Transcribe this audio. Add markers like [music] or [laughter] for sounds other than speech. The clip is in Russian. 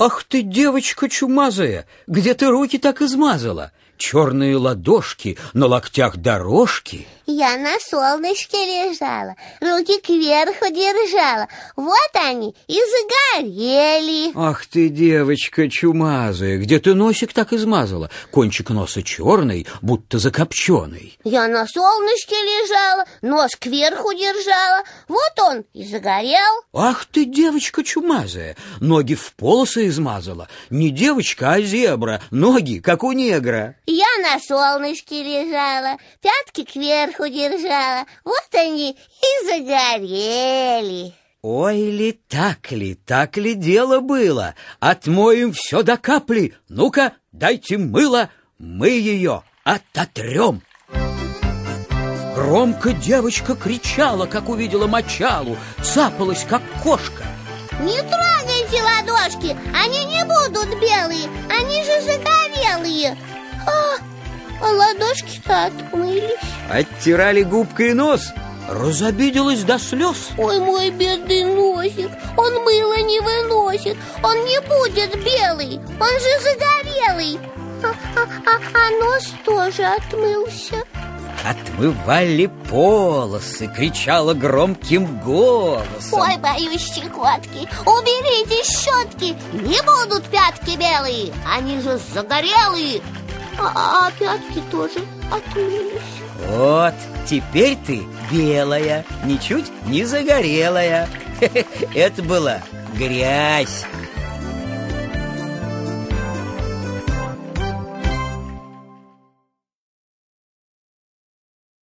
Ах ты, девочка чумазая, где ты руки так измазала? черные ладошки, на локтях дорожки. Я на солнышке лежала, руки кверху держала. Вот они и загорели. Ах ты, девочка чумазая, где ты носик так измазала? Кончик носа черный, будто закопченый. Я на солнышке лежала, нос кверху держала. Вот он и загорел. Ах ты, девочка чумазая, ноги в полосы измазала. Не девочка, а зебра, ноги, как у негра. Я на солнышке лежала, пятки кверху держала. Вот они и загорели. Ой ли, так ли, так ли дело было? Отмоем все до капли. Ну-ка, дайте мыло, мы ее ототрем. Громко девочка кричала, как увидела мочалу, цапалась, как кошка. Не трогайте ладошки, они не будут белые, они же загорелые. А, а ладошки-то отмылись Оттирали губкой нос Разобиделась до слез. Ой, мой бедный носик Он мыло не выносит Он не будет белый Он же загорелый. А, а, а, а нос тоже отмылся. Отмывали полосы, кричала громким голосом. Ой, боюсь щекотки Уберите щетки Не будут пятки белые Они же загорелые а, а пятки тоже отмылись. Вот, теперь ты белая, ничуть не загорелая. [laughs] Это была грязь